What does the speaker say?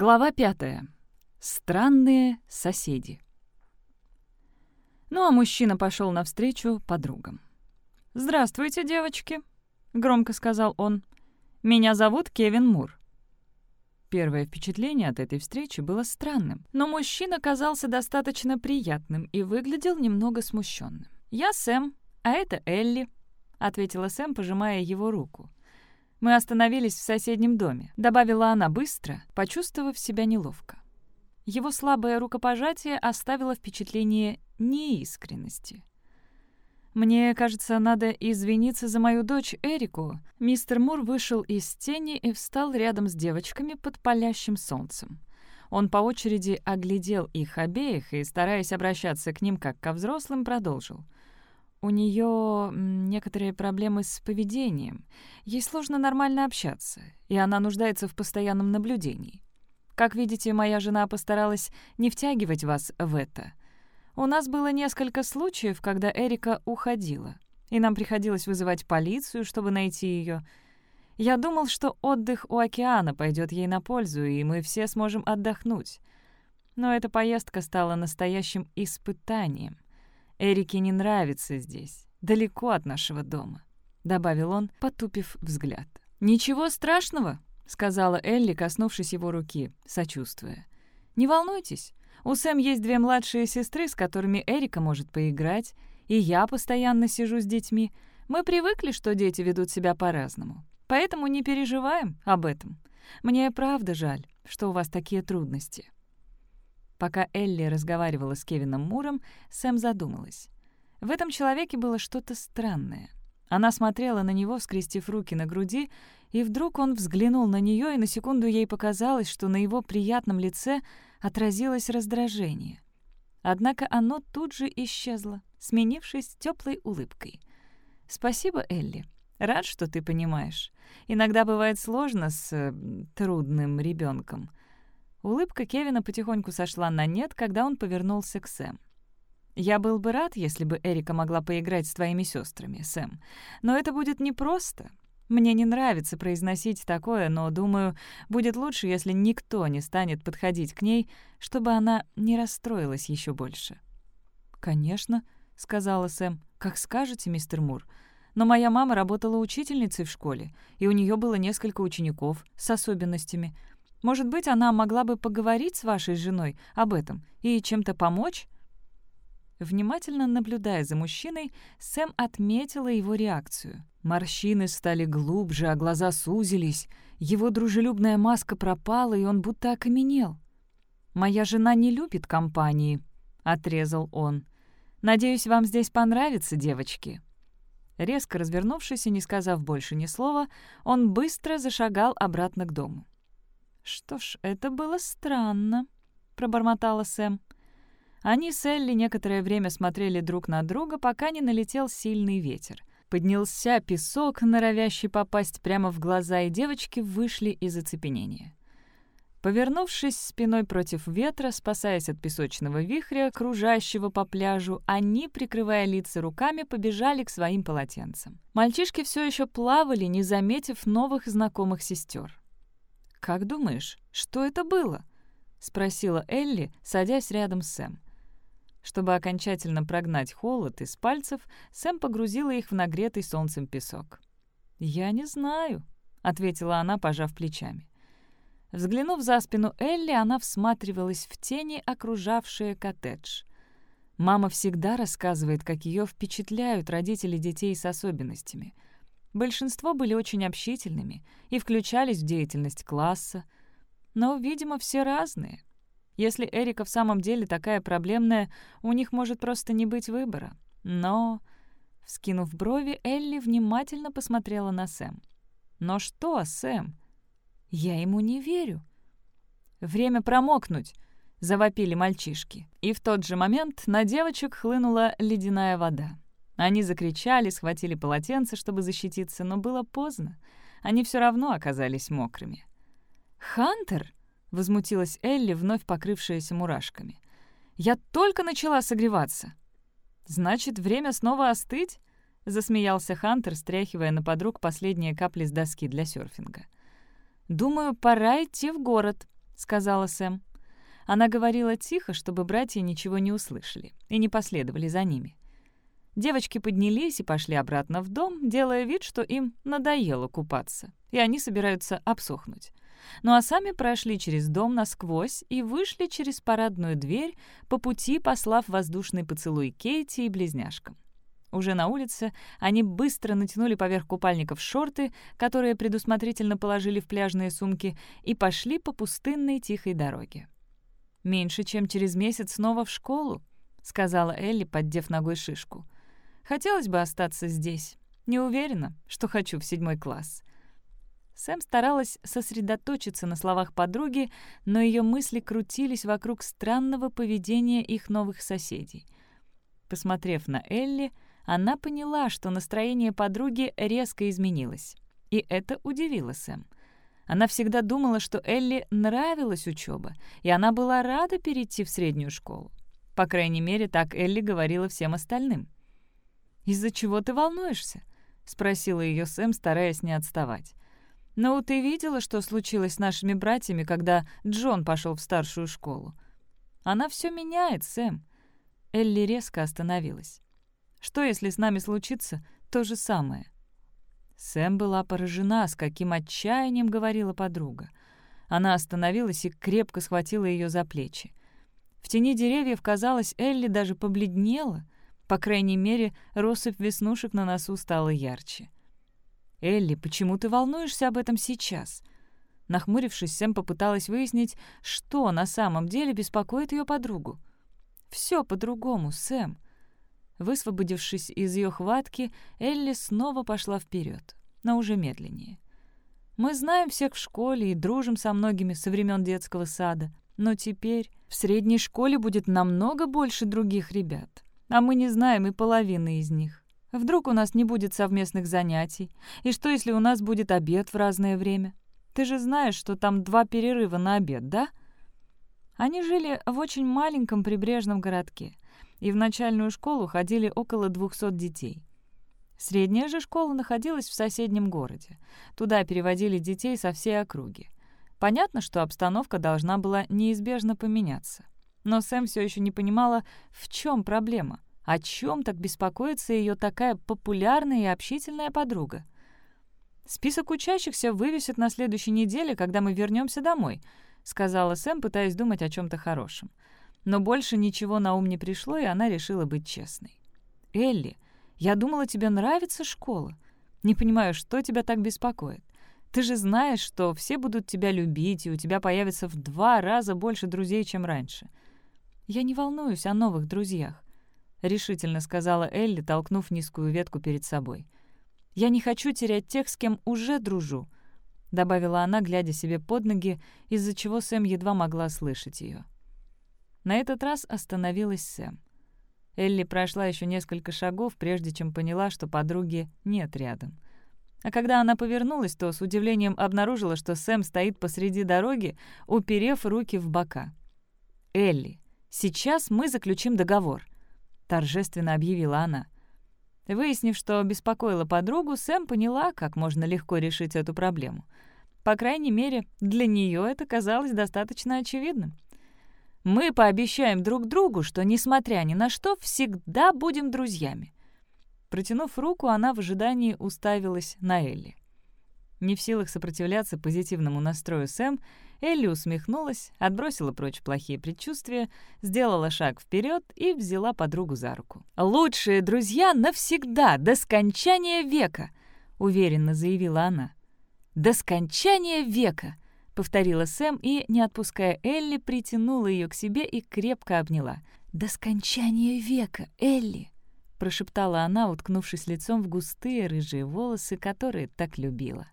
Глава пятая. Странные соседи. Ну а мужчина пошел навстречу подругам. «Здравствуйте, девочки», — громко сказал он. «Меня зовут Кевин Мур». Первое впечатление от этой встречи было странным, но мужчина казался достаточно приятным и выглядел немного смущенным. «Я Сэм, а это Элли», — ответила Сэм, пожимая его руку. «Мы остановились в соседнем доме», — добавила она быстро, почувствовав себя неловко. Его слабое рукопожатие оставило впечатление неискренности. «Мне кажется, надо извиниться за мою дочь Эрику». Мистер Мур вышел из тени и встал рядом с девочками под палящим солнцем. Он по очереди оглядел их обеих и, стараясь обращаться к ним как ко взрослым, продолжил — у нее некоторые проблемы с поведением. Ей сложно нормально общаться, и она нуждается в постоянном наблюдении. Как видите, моя жена постаралась не втягивать вас в это. У нас было несколько случаев, когда Эрика уходила, и нам приходилось вызывать полицию, чтобы найти ее. Я думал, что отдых у океана пойдет ей на пользу, и мы все сможем отдохнуть. Но эта поездка стала настоящим испытанием — Эрике не нравится здесь, далеко от нашего дома», — добавил он, потупив взгляд. «Ничего страшного», — сказала Элли, коснувшись его руки, сочувствуя. «Не волнуйтесь, у Сэм есть две младшие сестры, с которыми Эрика может поиграть, и я постоянно сижу с детьми. Мы привыкли, что дети ведут себя по-разному, поэтому не переживаем об этом. Мне правда жаль, что у вас такие трудности». Пока Элли разговаривала с Кевином Муром, Сэм задумалась. В этом человеке было что-то странное. Она смотрела на него, скрестив руки на груди, и вдруг он взглянул на нее, и на секунду ей показалось, что на его приятном лице отразилось раздражение. Однако оно тут же исчезло, сменившись теплой улыбкой. «Спасибо, Элли. Рад, что ты понимаешь. Иногда бывает сложно с э, трудным ребенком. Улыбка Кевина потихоньку сошла на нет, когда он повернулся к Сэм. «Я был бы рад, если бы Эрика могла поиграть с твоими сестрами, Сэм. Но это будет непросто. Мне не нравится произносить такое, но, думаю, будет лучше, если никто не станет подходить к ней, чтобы она не расстроилась еще больше». «Конечно», — сказала Сэм, — «как скажете, мистер Мур. Но моя мама работала учительницей в школе, и у нее было несколько учеников с особенностями. Может быть, она могла бы поговорить с вашей женой об этом и чем-то помочь?» Внимательно наблюдая за мужчиной, Сэм отметила его реакцию. Морщины стали глубже, а глаза сузились. Его дружелюбная маска пропала, и он будто окаменел. «Моя жена не любит компании», — отрезал он. «Надеюсь, вам здесь понравится, девочки». Резко развернувшись и не сказав больше ни слова, он быстро зашагал обратно к дому. «Что ж, это было странно», — пробормотала Сэм. Они с Элли некоторое время смотрели друг на друга, пока не налетел сильный ветер. Поднялся песок, норовящий попасть прямо в глаза, и девочки вышли из оцепенения. Повернувшись спиной против ветра, спасаясь от песочного вихря, кружащего по пляжу, они, прикрывая лица руками, побежали к своим полотенцам. Мальчишки все еще плавали, не заметив новых знакомых сестер. «Как думаешь, что это было?» — спросила Элли, садясь рядом с Сэм. Чтобы окончательно прогнать холод из пальцев, Сэм погрузила их в нагретый солнцем песок. «Я не знаю», — ответила она, пожав плечами. Взглянув за спину Элли, она всматривалась в тени, окружавшие коттедж. Мама всегда рассказывает, как ее впечатляют родители детей с особенностями — Большинство были очень общительными и включались в деятельность класса. Но, видимо, все разные. Если Эрика в самом деле такая проблемная, у них может просто не быть выбора. Но, вскинув брови, Элли внимательно посмотрела на Сэм. «Но что, Сэм? Я ему не верю». «Время промокнуть!» — завопили мальчишки. И в тот же момент на девочек хлынула ледяная вода. Они закричали, схватили полотенце, чтобы защититься, но было поздно. Они все равно оказались мокрыми. «Хантер!» — возмутилась Элли, вновь покрывшаяся мурашками. «Я только начала согреваться!» «Значит, время снова остыть?» — засмеялся Хантер, стряхивая на подруг последние капли с доски для серфинга. «Думаю, пора идти в город», — сказала Сэм. Она говорила тихо, чтобы братья ничего не услышали и не последовали за ними. Девочки поднялись и пошли обратно в дом, делая вид, что им надоело купаться, и они собираются обсохнуть. Ну а сами прошли через дом насквозь и вышли через парадную дверь, по пути послав воздушный поцелуй Кейти и близняшкам. Уже на улице они быстро натянули поверх купальников шорты, которые предусмотрительно положили в пляжные сумки, и пошли по пустынной тихой дороге. «Меньше чем через месяц снова в школу», — сказала Элли, поддев ногой шишку. «Хотелось бы остаться здесь. Не уверена, что хочу в седьмой класс». Сэм старалась сосредоточиться на словах подруги, но ее мысли крутились вокруг странного поведения их новых соседей. Посмотрев на Элли, она поняла, что настроение подруги резко изменилось. И это удивило Сэм. Она всегда думала, что Элли нравилась учеба, и она была рада перейти в среднюю школу. По крайней мере, так Элли говорила всем остальным. «Из-за чего ты волнуешься?» — спросила ее Сэм, стараясь не отставать. «Ну, ты видела, что случилось с нашими братьями, когда Джон пошел в старшую школу?» «Она все меняет, Сэм». Элли резко остановилась. «Что, если с нами случится то же самое?» Сэм была поражена, с каким отчаянием говорила подруга. Она остановилась и крепко схватила ее за плечи. В тени деревьев, казалось, Элли даже побледнела. По крайней мере, россыпь веснушек на носу стала ярче. «Элли, почему ты волнуешься об этом сейчас?» Нахмурившись, Сэм попыталась выяснить, что на самом деле беспокоит ее подругу. «Все по-другому, Сэм. Высвободившись из ее хватки, Элли снова пошла вперед, но уже медленнее. «Мы знаем всех в школе и дружим со многими со времен детского сада, но теперь в средней школе будет намного больше других ребят, а мы не знаем и половины из них. Вдруг у нас не будет совместных занятий, и что, если у нас будет обед в разное время? Ты же знаешь, что там два перерыва на обед, да?» Они жили в очень маленьком прибрежном городке — и в начальную школу ходили около 200 детей. Средняя же школа находилась в соседнем городе. Туда переводили детей со всей округи. Понятно, что обстановка должна была неизбежно поменяться. Но Сэм все еще не понимала, в чем проблема, о чем так беспокоится ее такая популярная и общительная подруга. «Список учащихся вывесят на следующей неделе, когда мы вернемся домой», — сказала Сэм, пытаясь думать о чем то хорошем. Но больше ничего на ум не пришло, и она решила быть честной. «Элли, я думала, тебе нравится школа. Не понимаю, что тебя так беспокоит. Ты же знаешь, что все будут тебя любить, и у тебя появится в два раза больше друзей, чем раньше. Я не волнуюсь о новых друзьях», — решительно сказала Элли, толкнув низкую ветку перед собой. «Я не хочу терять тех, с кем уже дружу», — добавила она, глядя себе под ноги, из-за чего Сэм едва могла слышать ее. На этот раз остановилась Сэм. Элли прошла еще несколько шагов, прежде чем поняла, что подруги нет рядом. А когда она повернулась, то с удивлением обнаружила, что Сэм стоит посреди дороги, уперев руки в бока. «Элли, сейчас мы заключим договор», — торжественно объявила она. Выяснив, что беспокоила подругу, Сэм поняла, как можно легко решить эту проблему. По крайней мере, для нее это казалось достаточно очевидным. Мы пообещаем друг другу, что, несмотря ни на что, всегда будем друзьями». Протянув руку, она в ожидании уставилась на Элли. Не в силах сопротивляться позитивному настрою Сэм, Элли усмехнулась, отбросила прочь плохие предчувствия, сделала шаг вперед и взяла подругу за руку. «Лучшие друзья навсегда, до скончания века!» — уверенно заявила она. «До скончания века!» повторила Сэм и, не отпуская Элли, притянула ее к себе и крепко обняла. «До скончания века, Элли!» — прошептала она, уткнувшись лицом в густые рыжие волосы, которые так любила.